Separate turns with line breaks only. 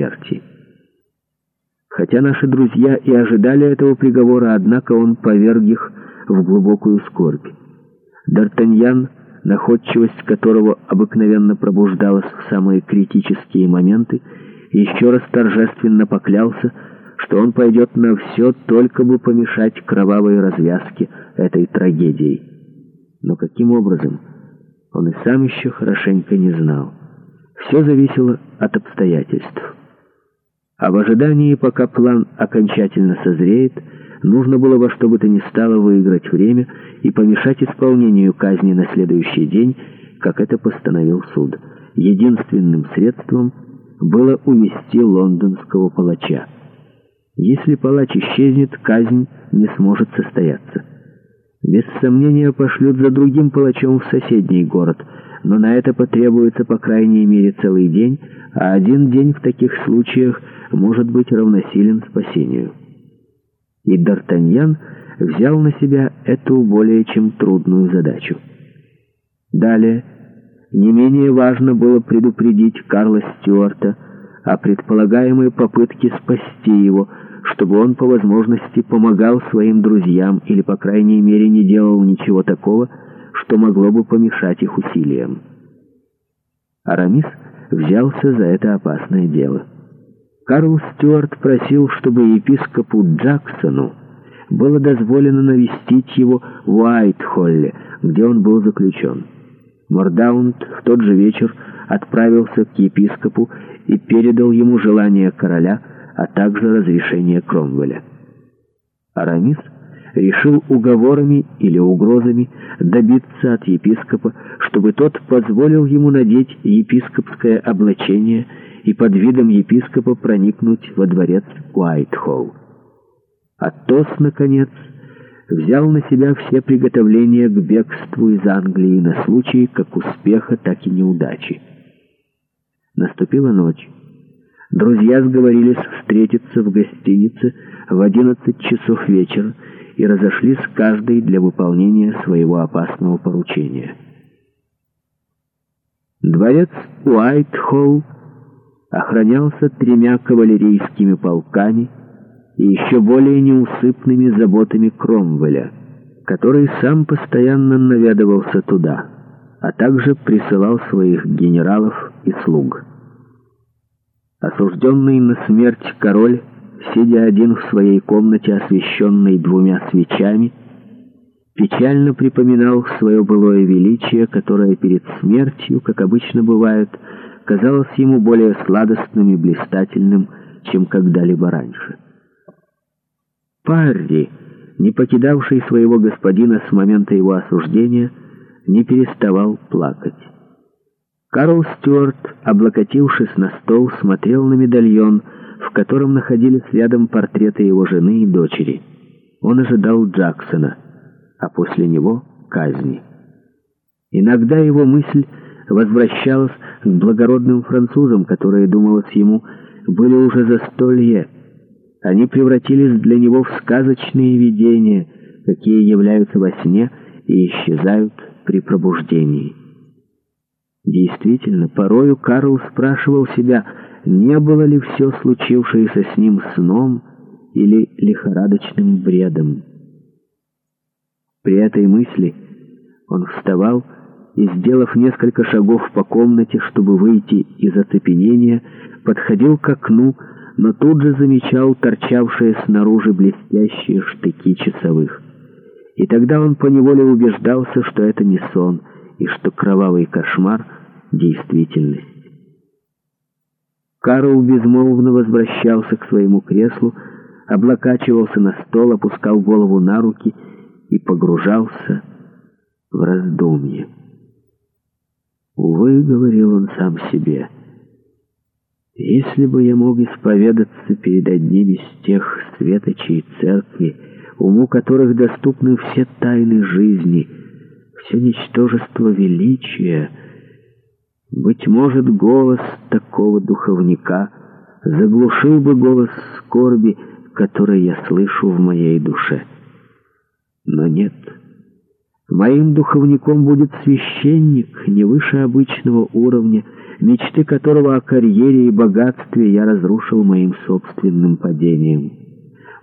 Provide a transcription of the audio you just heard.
смерти. Хотя наши друзья и ожидали этого приговора, однако он поверг их в глубокую скорбь. Д'Артаньян, находчивость которого обыкновенно пробуждалась в самые критические моменты, еще раз торжественно поклялся, что он пойдет на все, только бы помешать кровавой развязке этой трагедии. Но каким образом, он и сам еще хорошенько не знал. Все зависело от обстоятельств. А в ожидании, пока план окончательно созреет, нужно было во что бы то ни стало выиграть время и помешать исполнению казни на следующий день, как это постановил суд. Единственным средством было унести лондонского палача. Если палач исчезнет, казнь не сможет состояться без сомнения пошлют за другим палачом в соседний город, но на это потребуется по крайней мере целый день, а один день в таких случаях может быть равносилен спасению. И Д'Артаньян взял на себя эту более чем трудную задачу. Далее, не менее важно было предупредить Карла Стюарта о предполагаемой попытке спасти его, чтобы он по возможности помогал своим друзьям или, по крайней мере, не делал ничего такого, что могло бы помешать их усилиям. Арамис взялся за это опасное дело. Карл Стюарт просил, чтобы епископу Джаксону было дозволено навестить его в Уайтхолле, где он был заключен. Мордаунд в тот же вечер отправился к епископу и передал ему желание короля – а также разрешение Кромвеля. Арамис решил уговорами или угрозами добиться от епископа, чтобы тот позволил ему надеть епископское облачение и под видом епископа проникнуть во дворец Уайтхолл. Атос, наконец, взял на себя все приготовления к бегству из Англии на случай как успеха, так и неудачи. Наступила ночь. Друзья сговорились встретиться в гостинице в 11 часов вечера и разошлись каждый для выполнения своего опасного поручения. Дворец Уайтхолл охранялся тремя кавалерийскими полками и еще более неусыпными заботами Кромвеля, который сам постоянно наведывался туда, а также присылал своих генералов и слуг. Осужденный на смерть король, сидя один в своей комнате, освещенной двумя свечами, печально припоминал свое былое величие, которое перед смертью, как обычно бывает, казалось ему более сладостным и блистательным, чем когда-либо раньше. Парри, не покидавший своего господина с момента его осуждения, не переставал плакать. Карл Стюарт, облокотившись на стол, смотрел на медальон, в котором находились рядом портреты его жены и дочери. Он ожидал Джексона, а после него — казни. Иногда его мысль возвращалась к благородным французам, которые, думалось ему, были уже за столье. Они превратились для него в сказочные видения, какие являются во сне и исчезают при пробуждении. Действительно, порою Карл спрашивал себя, не было ли все случившееся с ним сном или лихорадочным бредом. При этой мысли он вставал и, сделав несколько шагов по комнате, чтобы выйти из оцепенения, подходил к окну, но тут же замечал торчавшие снаружи блестящие штыки часовых. И тогда он поневоле убеждался, что это не сон — и что кровавый кошмар — действительность. Карл безмолвно возвращался к своему креслу, облокачивался на стол, опускал голову на руки и погружался в раздумье. «Увы», — говорил он сам себе, — «если бы я мог исповедаться перед одним из тех светочей церкви, уму которых доступны все тайны жизни», все ничтожество величия. Быть может, голос такого духовника заглушил бы голос скорби, который я слышу в моей душе. Но нет. Моим духовником будет священник не выше обычного уровня, мечты которого о карьере и богатстве я разрушил моим собственным падением».